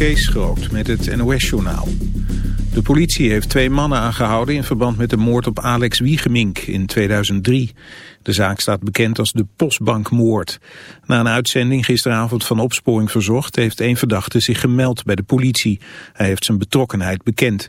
Kees Groot met het NOS-journaal. De politie heeft twee mannen aangehouden in verband met de moord op Alex Wiegemink in 2003. De zaak staat bekend als de Postbankmoord. Na een uitzending gisteravond van Opsporing Verzocht heeft een verdachte zich gemeld bij de politie. Hij heeft zijn betrokkenheid bekend.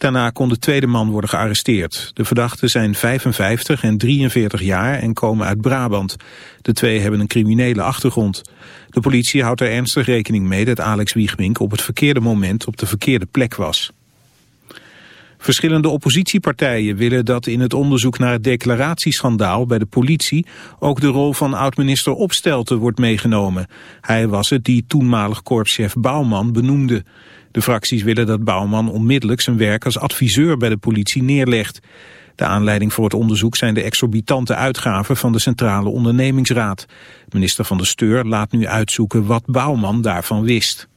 Daarna kon de tweede man worden gearresteerd. De verdachten zijn 55 en 43 jaar en komen uit Brabant. De twee hebben een criminele achtergrond. De politie houdt er ernstig rekening mee dat Alex Wiegmink op het verkeerde moment op de verkeerde plek was. Verschillende oppositiepartijen willen dat in het onderzoek naar het declaratieschandaal bij de politie ook de rol van oud-minister Opstelten wordt meegenomen. Hij was het die toenmalig korpschef Bouwman benoemde. De fracties willen dat Bouwman onmiddellijk zijn werk als adviseur bij de politie neerlegt. De aanleiding voor het onderzoek zijn de exorbitante uitgaven van de Centrale Ondernemingsraad. Minister van de Steur laat nu uitzoeken wat Bouwman daarvan wist.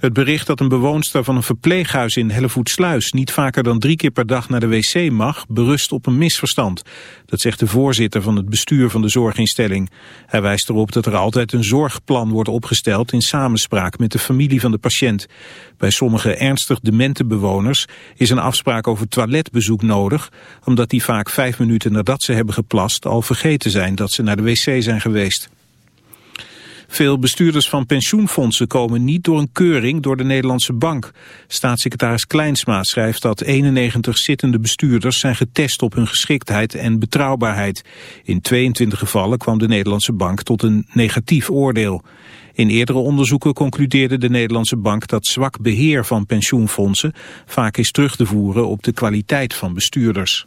Het bericht dat een bewoonster van een verpleeghuis in Hellevoetsluis niet vaker dan drie keer per dag naar de wc mag, berust op een misverstand. Dat zegt de voorzitter van het bestuur van de zorginstelling. Hij wijst erop dat er altijd een zorgplan wordt opgesteld in samenspraak met de familie van de patiënt. Bij sommige ernstig demente bewoners is een afspraak over toiletbezoek nodig, omdat die vaak vijf minuten nadat ze hebben geplast al vergeten zijn dat ze naar de wc zijn geweest. Veel bestuurders van pensioenfondsen komen niet door een keuring door de Nederlandse bank. Staatssecretaris Kleinsma schrijft dat 91 zittende bestuurders zijn getest op hun geschiktheid en betrouwbaarheid. In 22 gevallen kwam de Nederlandse bank tot een negatief oordeel. In eerdere onderzoeken concludeerde de Nederlandse bank dat zwak beheer van pensioenfondsen vaak is terug te voeren op de kwaliteit van bestuurders.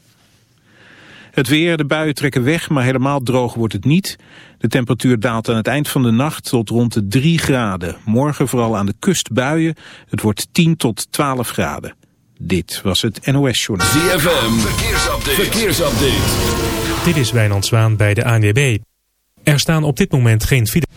Het weer, de buien trekken weg, maar helemaal droog wordt het niet. De temperatuur daalt aan het eind van de nacht tot rond de 3 graden. Morgen vooral aan de kust buien. Het wordt 10 tot 12 graden. Dit was het NOS Journal. ZFM, verkeersupdate. verkeersupdate. Dit is Wijnand Zwaan bij de ANWB. Er staan op dit moment geen files.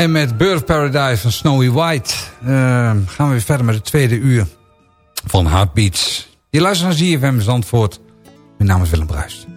En met Birth Paradise van Snowy White uh, gaan we weer verder met het tweede uur van Heartbeats. Je luistert naar ZFM Zandvoort. Mijn naam is Willem Bruist.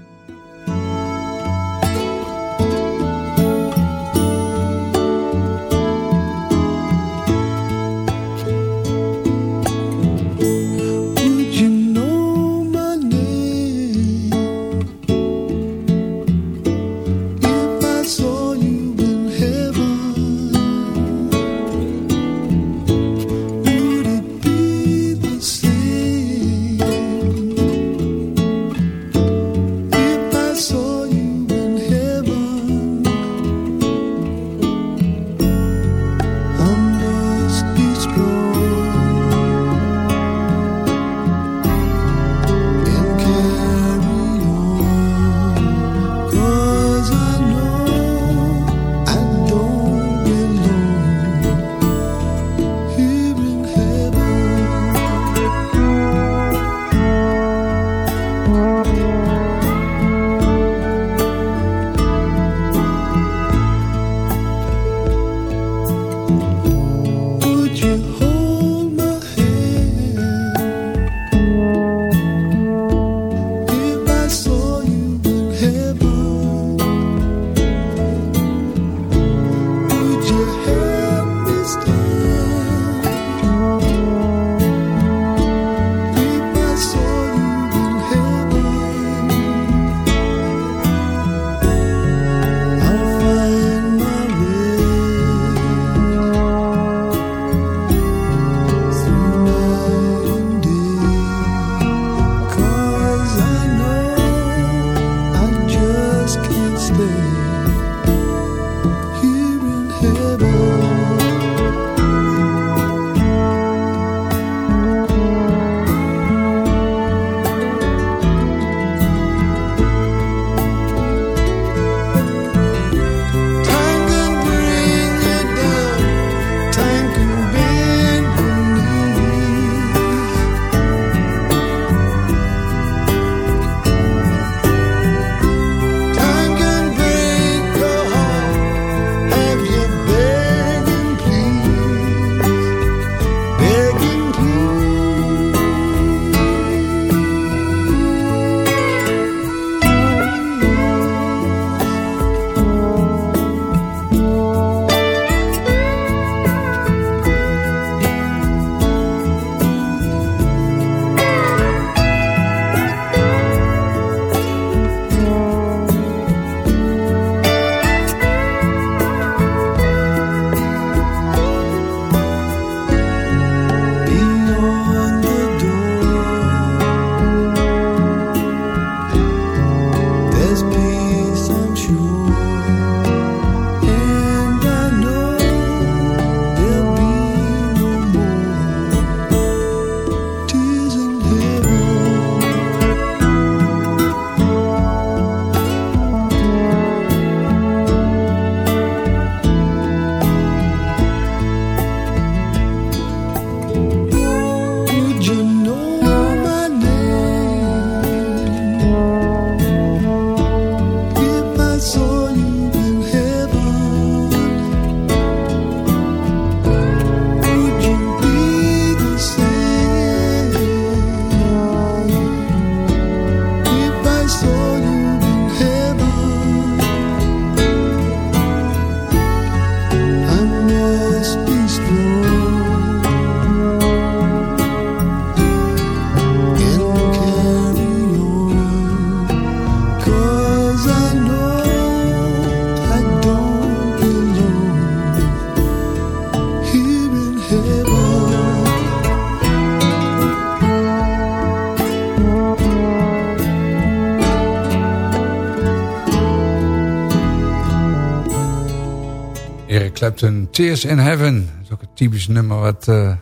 Eric Clapton, Tears in Heaven. Dat is ook een typisch nummer wat... Uh,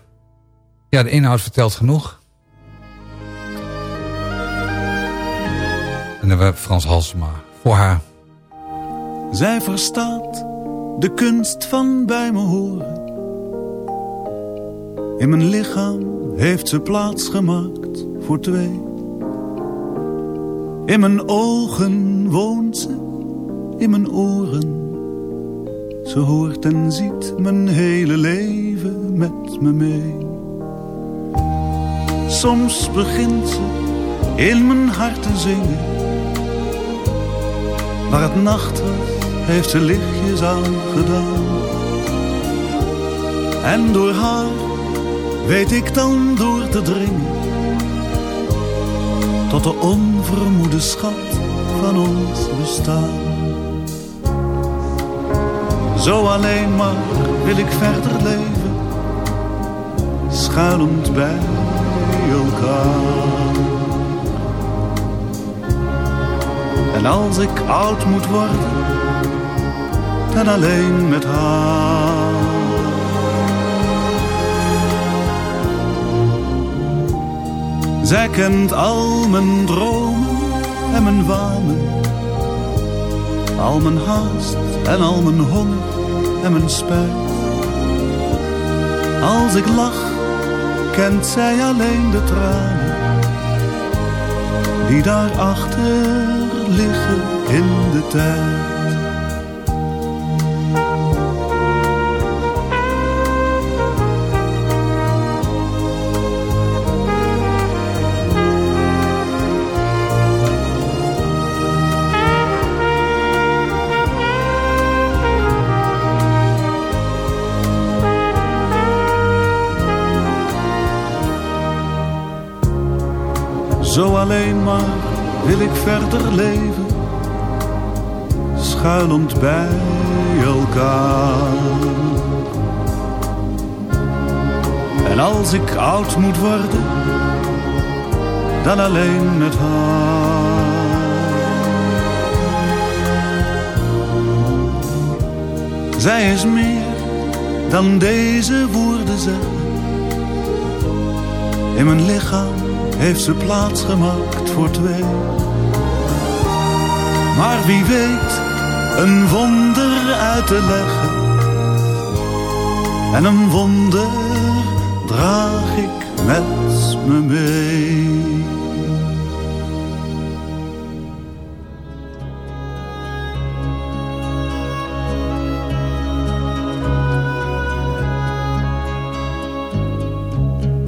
ja, de inhoud vertelt genoeg. En dan hebben we Frans Halsema voor haar. Zij verstaat de kunst van bij me horen. In mijn lichaam heeft ze plaats gemaakt voor twee. In mijn ogen woont ze, in mijn oren. Ze hoort en ziet mijn hele leven met me mee. Soms begint ze in mijn hart te zingen. Maar het nacht was, heeft ze lichtjes aangedaan. En door haar weet ik dan door te dringen. Tot de onvermoede schat van ons bestaan. Zo alleen maar wil ik verder leven, schuilend bij elkaar. En als ik oud moet worden, dan alleen met haar. Zij kent al mijn dromen en mijn wanen, al mijn haast en al mijn honger en mijn spijt. Als ik lach, kent zij alleen de tranen die daarachter liggen in de tijd. Alleen maar wil ik verder leven, schuilend bij elkaar. En als ik oud moet worden, dan alleen met haar. Zij is meer dan deze woorden zeggen. In mijn lichaam heeft ze plaats gemaakt voor twee. Maar wie weet een wonder uit te leggen. En een wonder draag ik met me mee.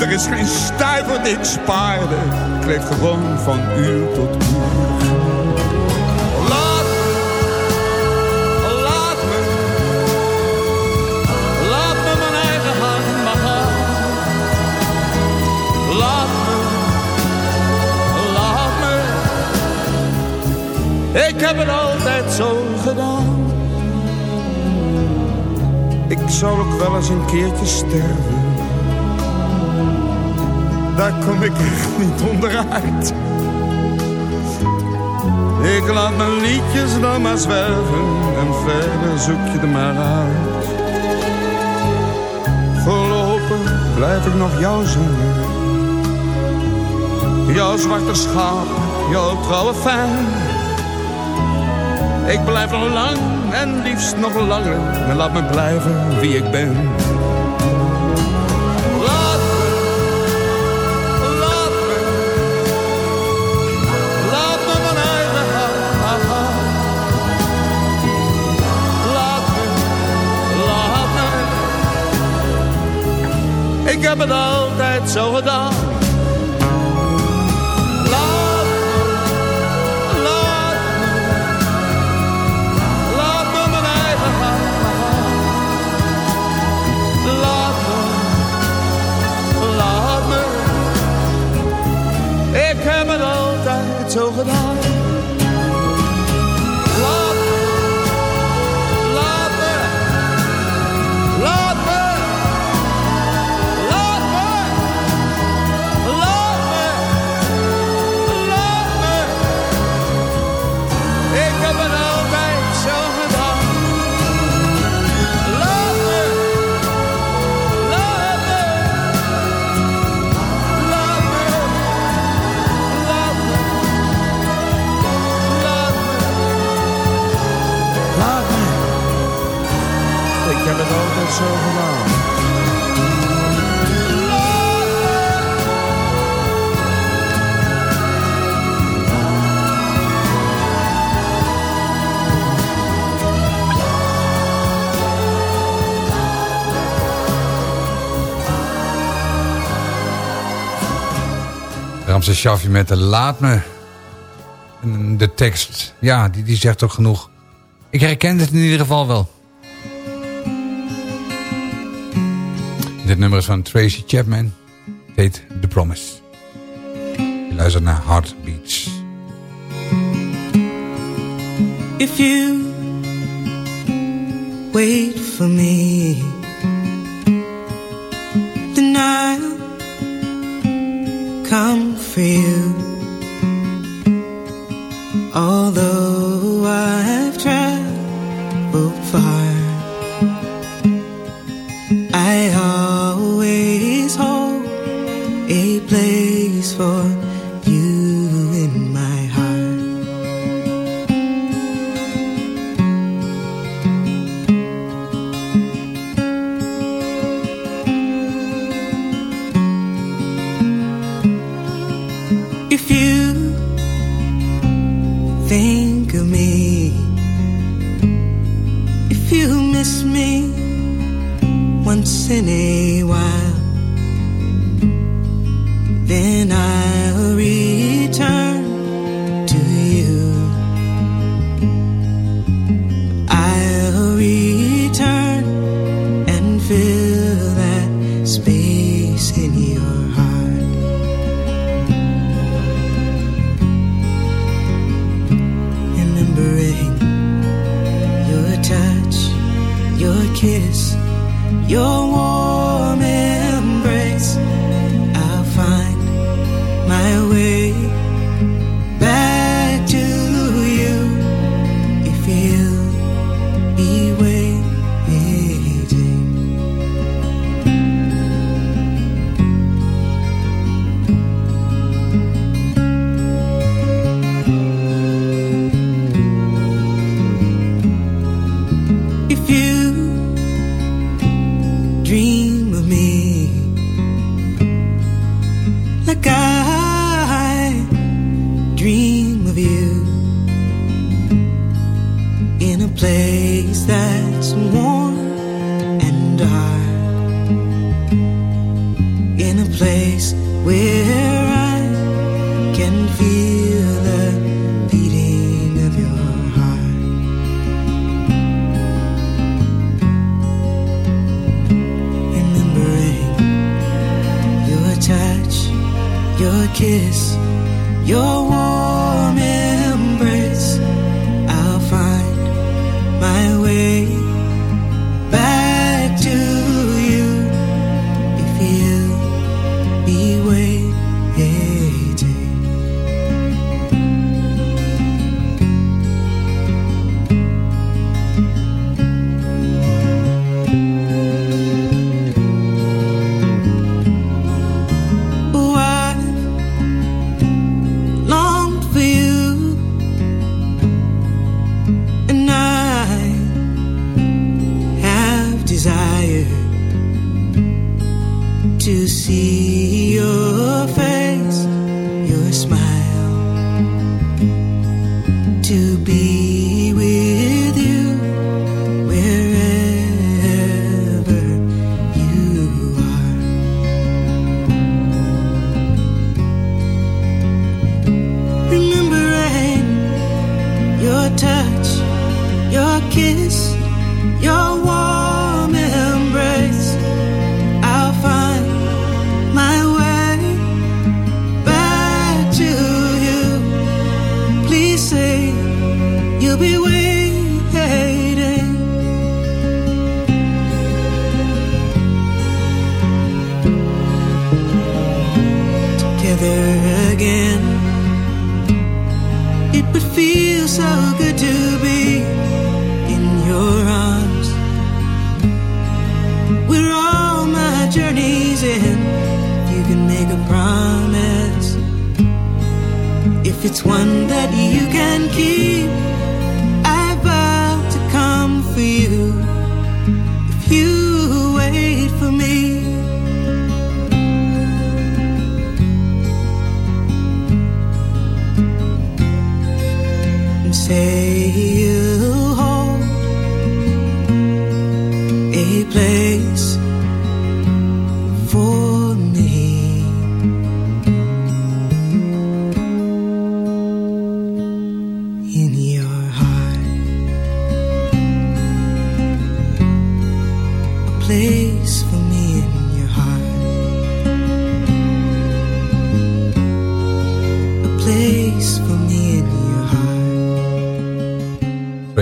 Er is geen stuiver die ik spaarde. Gewoon van uur tot uur. Ik heb het altijd zo gedaan. Ik zou ook wel eens een keertje sterven. Daar kom ik echt niet onderuit. Ik laat mijn liedjes dan maar zwerven en verder zoek je er maar uit. Voorlopig blijf ik nog jou zingen. Jouw zwarte schaap, jouw trouwe fan. Ik blijf nog lang en liefst nog langer. En laat me blijven wie ik ben. Ik heb het altijd zo gedaan. Shaffi met de Laat me. De tekst, ja, die, die zegt ook genoeg. Ik herken het in ieder geval wel. Dit nummer is van Tracy Chapman. Heet The Promise. Je luistert naar Heartbeats. If you wait for me, I'll come for you. Although I've traveled far, I always hold a place for remembering your touch, your kiss, your warm to see your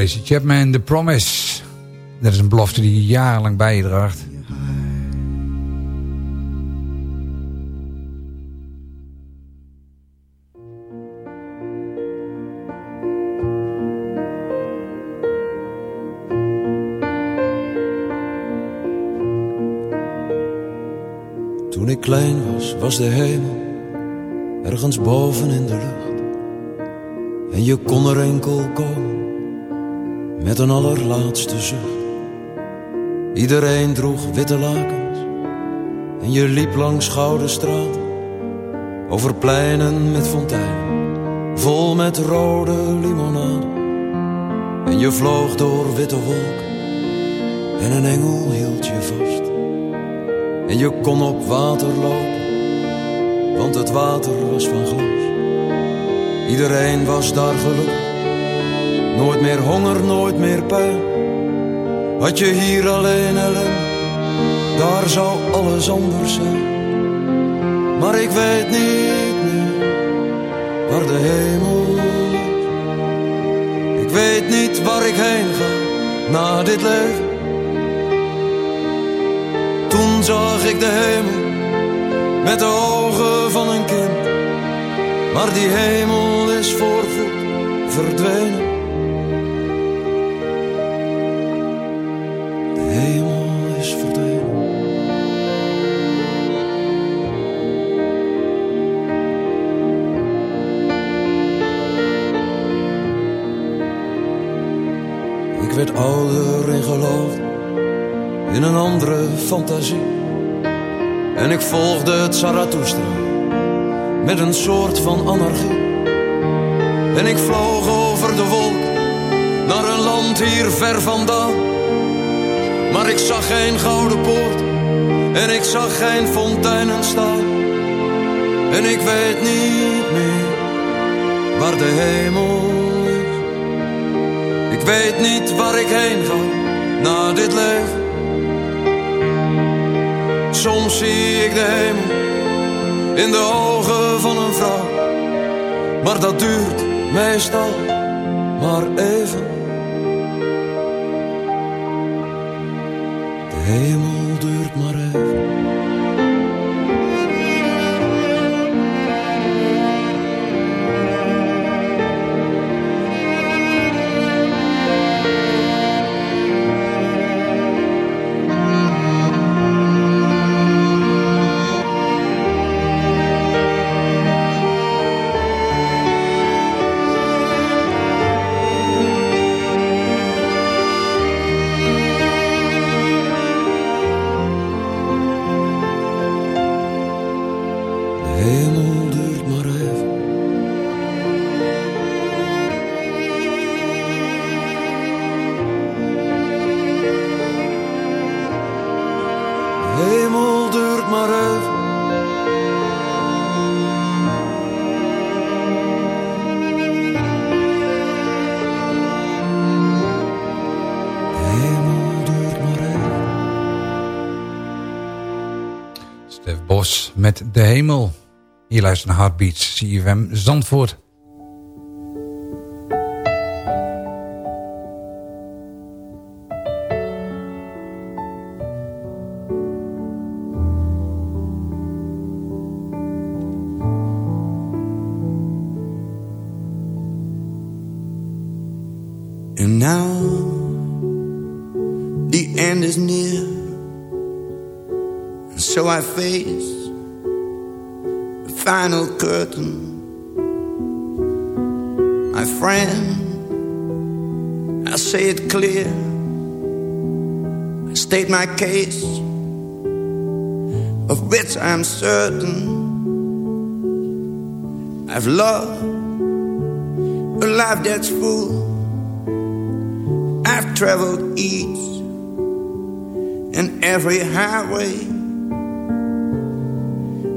Tracy Chapman, The Promise. Dat is een belofte die jarenlang bij je draagt. Toen ik klein was, was de hemel ergens boven in de lucht. En je kon er enkel komen met een allerlaatste zucht. Iedereen droeg witte lakens en je liep langs gouden straten. Over pleinen met fonteinen, vol met rode limonade. En je vloog door witte wolken en een engel hield je vast. En je kon op water lopen, want het water was van glas. Iedereen was daar gelukkig, nooit meer honger, nooit meer pijn. Had je hier alleen ellende, daar zou alles anders zijn. Maar ik weet niet meer waar de hemel. Ik weet niet waar ik heen ga na dit leven. Toen zag ik de hemel met de ogen van een kind. Maar die hemel is voorgoed verdwenen. Werd ouder en geloofde in een andere fantasie. En ik volgde het Zarathustra met een soort van anarchie. En ik vloog over de wolk naar een land hier ver vandaan. Maar ik zag geen gouden poort En ik zag geen fonteinen staan. En ik weet niet meer waar de hemel weet niet waar ik heen ga na dit leven. Soms zie ik de hemel in de ogen van een vrouw. Maar dat duurt meestal maar even. De hemel Hemel. Hier luistert naar Heartbeats, CFM Zandvoort. And now the end is near, so I face final curtain. My friend, I say it clear. I state my case, of which I'm certain. I've loved a life that's full. I've traveled each and every highway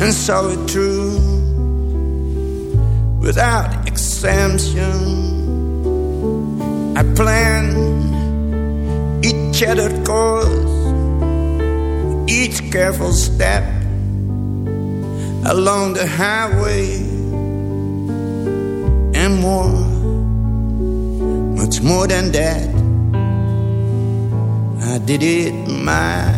and saw it through without exemption. I plan each shattered course, each careful step along the highway, and more, much more than that. I did it my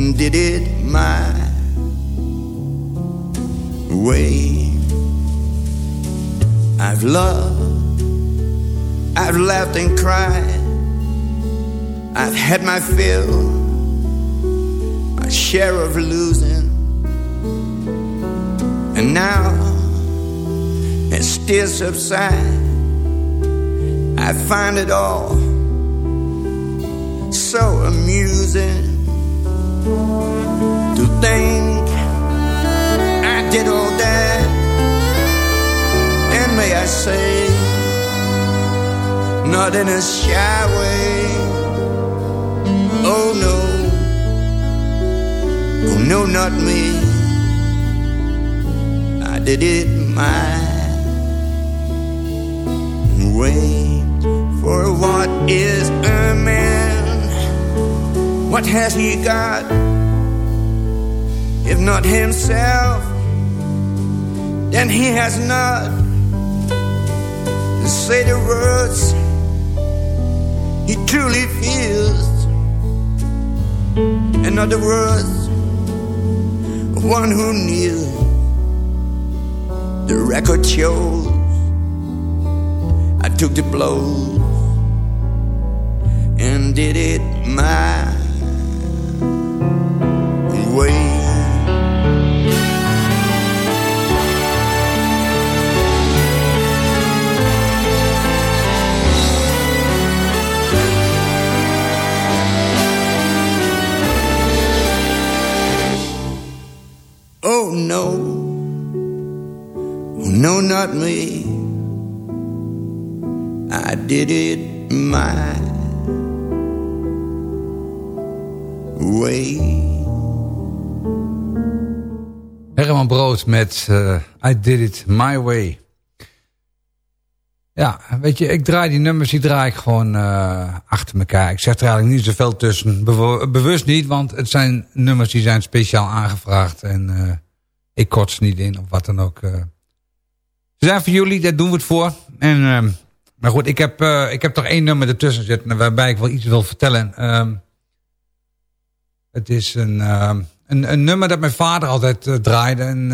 did it my way. I've loved, I've laughed and cried, I've had my fill, my share of losing, and now it still subsides. I find it all so amusing to think I did all that. And may I say, not in a shy way. Oh no, oh no, not me. I did it my way. For what is a man? What has he got? If not himself, then he has not to say the words he truly feels. In other words, one who kneels. The record shows I took the blows and did it my way. Oh no, no, not me. I did it my way. Herman Brood met uh, I Did It My Way. Ja, weet je, ik draai die nummers, die draai ik gewoon uh, achter elkaar. Ik zeg er eigenlijk niet zoveel tussen. bewust niet, want het zijn nummers die zijn speciaal aangevraagd. En uh, ik kort ze niet in, of wat dan ook. Ze zijn voor jullie, daar doen we het voor. En, maar goed, ik heb, ik heb toch één nummer ertussen zitten... waarbij ik wel iets wil vertellen. Ehm, het is een, een, een, nummer dat mijn vader altijd draaide... En,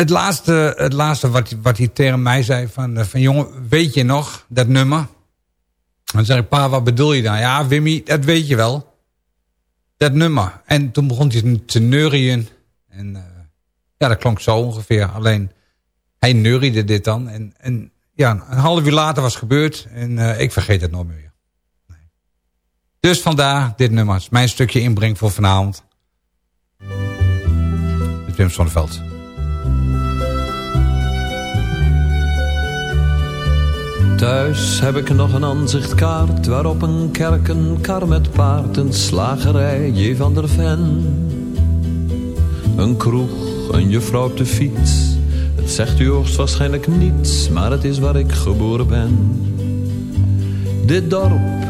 het laatste, het laatste wat, wat hij tegen mij zei van, eh, van jongen, weet je nog dat nummer? Dan zeg ik, pa, wat bedoel je dan? Ja, Wimmy, dat weet je wel. Dat nummer. En toen begon hij te neurien. En ja, dat klonk zo ongeveer. Alleen, hij neuriede dit dan. En, en ja, een half uur later was het gebeurd. En ik vergeet het nooit meer. Dus vandaar dit nummer. Mijn stukje inbreng voor vanavond. Met Wim Sonneveld. Thuis heb ik nog een aanzichtkaart waarop een kerk, een kar met paard, een slagerij, J. van der Ven. Een kroeg, een juffrouw op de fiets. Het zegt u hoogstwaarschijnlijk niets, maar het is waar ik geboren ben. Dit dorp,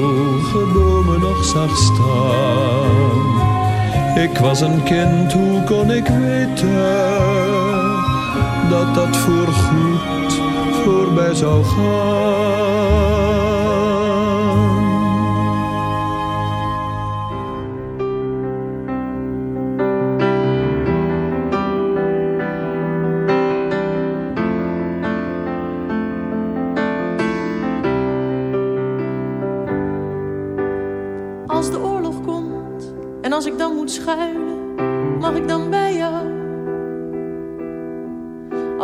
hoge bomen nog zag staan. Ik was een kind, hoe kon ik weten dat dat voor goed voorbij zou gaan?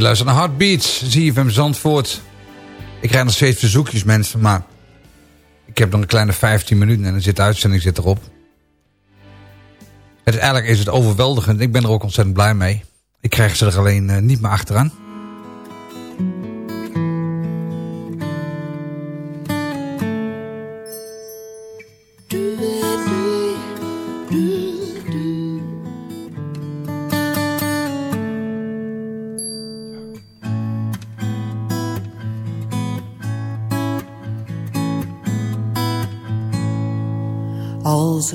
Je luistert naar Heartbeats, van Zandvoort. Ik krijg nog steeds verzoekjes mensen, maar... Ik heb nog een kleine 15 minuten en dan zit de uitzending zit erop. Het, eigenlijk is het overweldigend. Ik ben er ook ontzettend blij mee. Ik krijg ze er alleen uh, niet meer achteraan.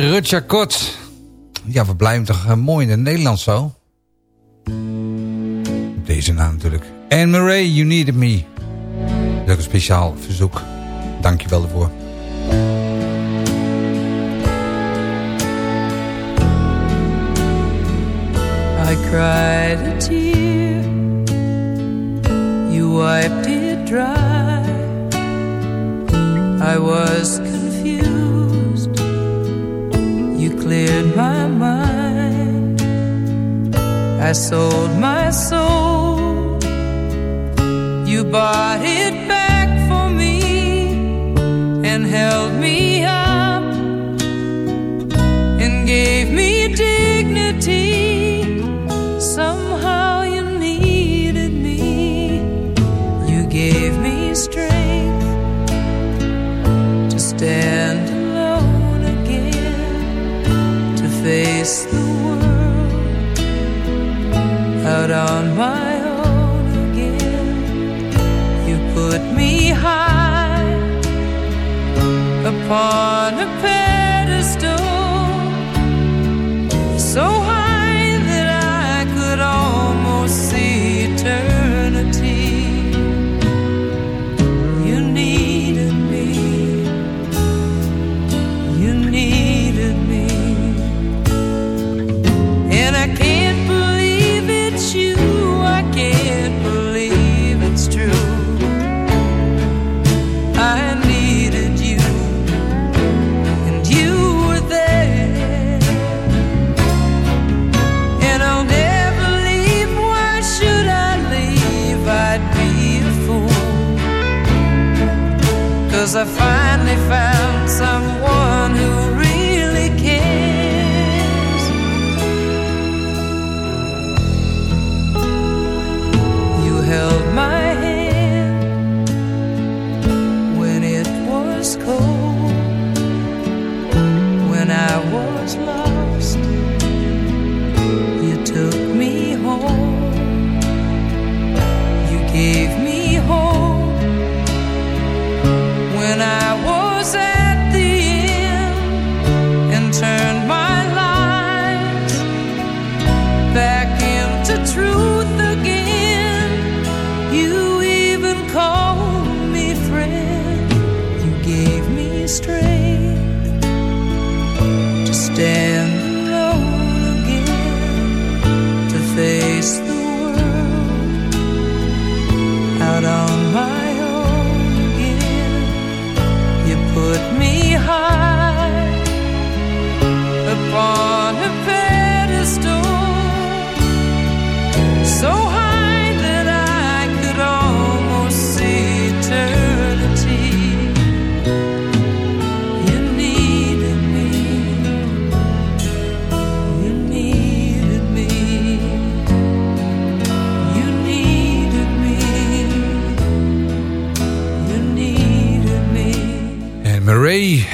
Mij, Rutja Kot. Ja, we blijven toch uh, mooi in het Nederlands zo. Deze naam natuurlijk. Anne Murray, You Needed Me. Dat is een speciaal verzoek. Dank je wel ervoor. I cried a tear You wiped it dry I was cleared my mind. I sold my soul. You bought far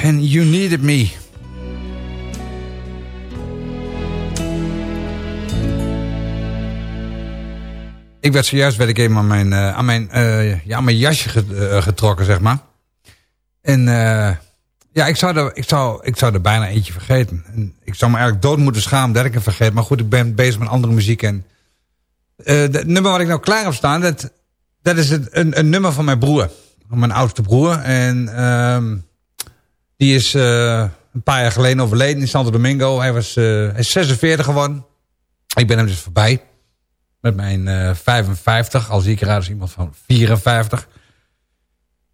en You Needed Me. Ik werd zojuist werd ik even aan mijn, eh, aan mijn, eh, ja, mijn jasje eh, getrokken, zeg maar. En ja, ik zou, er, ik, zou, ik zou er bijna eentje vergeten. En ik zou me eigenlijk dood moeten schamen dat ik hem vergeet. Maar goed, ik ben bezig met andere muziek. En het nummer wat ik nou klaar heb staan, dat, dat is het, een, een nummer van mijn broer. Van mijn oudste broer. En ehm, die is eh, een paar jaar geleden overleden in Santo Domingo. Hij, was, eh, hij is 46 geworden. Ik ben hem dus voorbij. Met mijn eh 55. Al zie ik eruit als iemand van 54.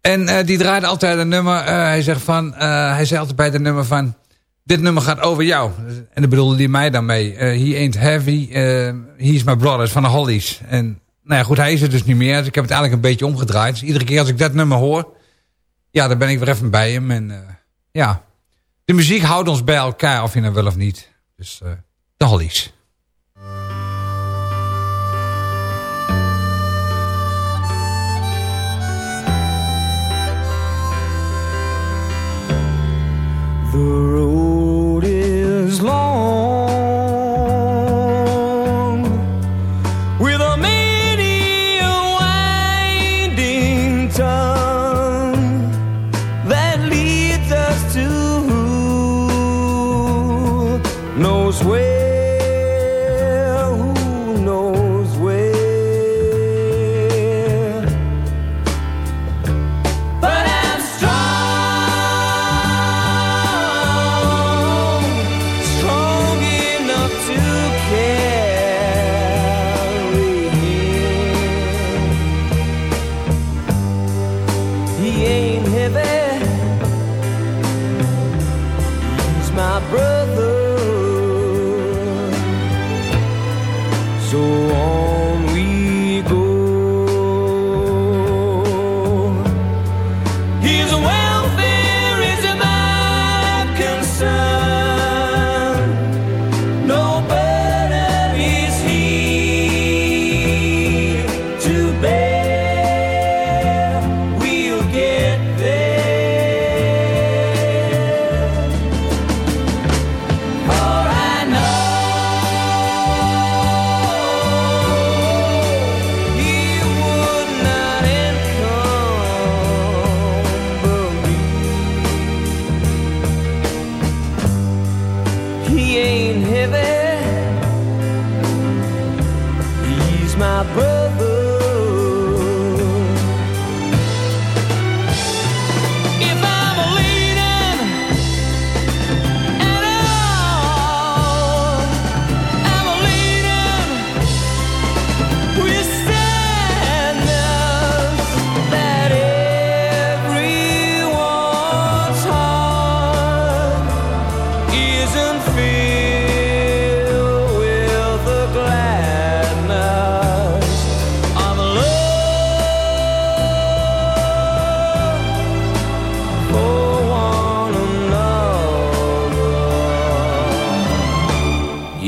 En eh, die draaide altijd een nummer. eh, hij, zegt van, eh, hij zei altijd bij het nummer van... Dit nummer gaat over jou. En daar bedoelde hij mij dan mee. Eh, he ain't heavy. eh he's my brother. van de Hollies. En nou ja, goed, hij is er dus niet meer. Dus ik heb het eigenlijk een beetje omgedraaid. Dus iedere keer als ik dat nummer hoor... Ja, dan ben ik weer even bij hem. En eh, ja, de muziek houdt ons bij elkaar. Of je nou wil of niet. Dus eh, de Hollies.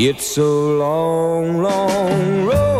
It's a long, long road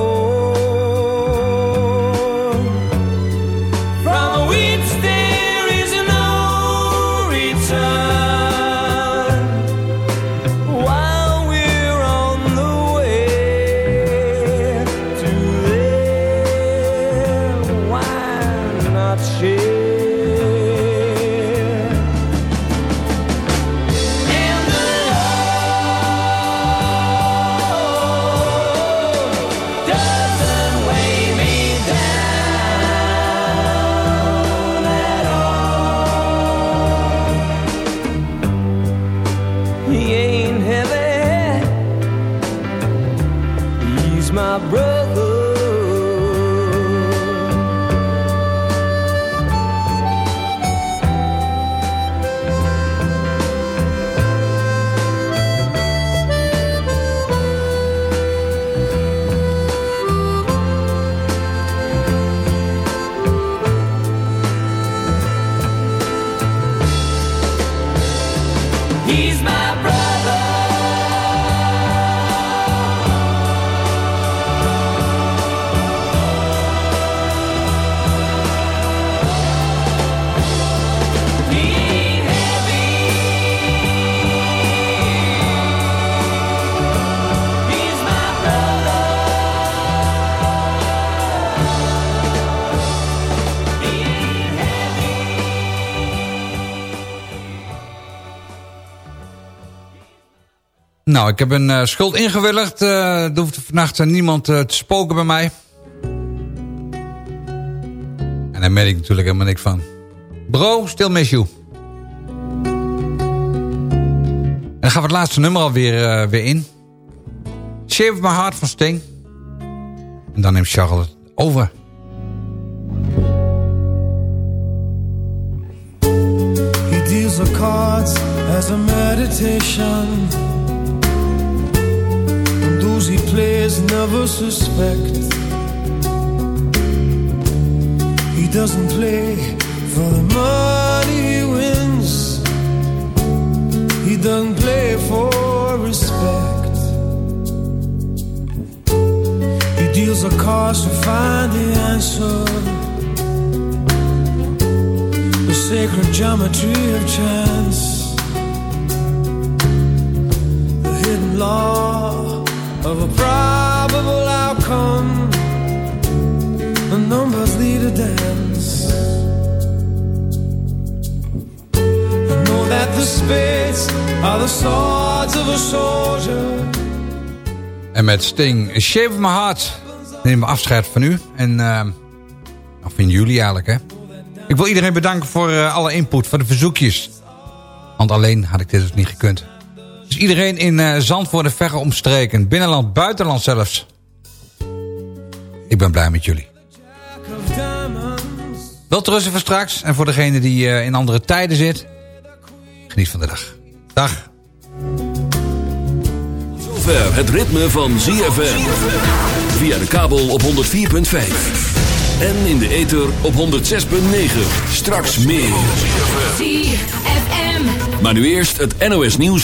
Nou, ik heb een eh, schuld ingewilligd. Eh er hoeft vannacht niemand eh, te spoken bij mij. En daar merk ik natuurlijk helemaal niks van. Bro, still miss you. En dan gaan we het laatste nummer alweer weer in. Shape of My Heart van Sting. En dan neemt Charles over. He deals cards as a meditation. He plays never suspect. He doesn't play for the money he wins. He doesn't play for respect. He deals the cards to find the answer the sacred geometry of chance, the hidden law of a probable outcome. The numbers lead a dance. Know that the spades are the swords of a soldier. En met Sting, Shape of My Heart, nemen we afscheid van u. En, uh, of van jullie eigenlijk, hè. Ik wil iedereen bedanken voor uh, alle input, voor de verzoekjes. Want alleen had ik dit dus niet gekund. Dus iedereen in uh, Zandvoort en verre omstreken. Binnenland, buitenland zelfs. Ik ben blij met jullie. Wel rusten voor straks. En voor degene die uh, in andere tijden zit. Geniet van de dag. Dag. Zover het ritme van ZFM. Via de kabel op 104.5. En in de ether op 106.9. Straks meer. ZFM. Maar nu eerst het NOS nieuws.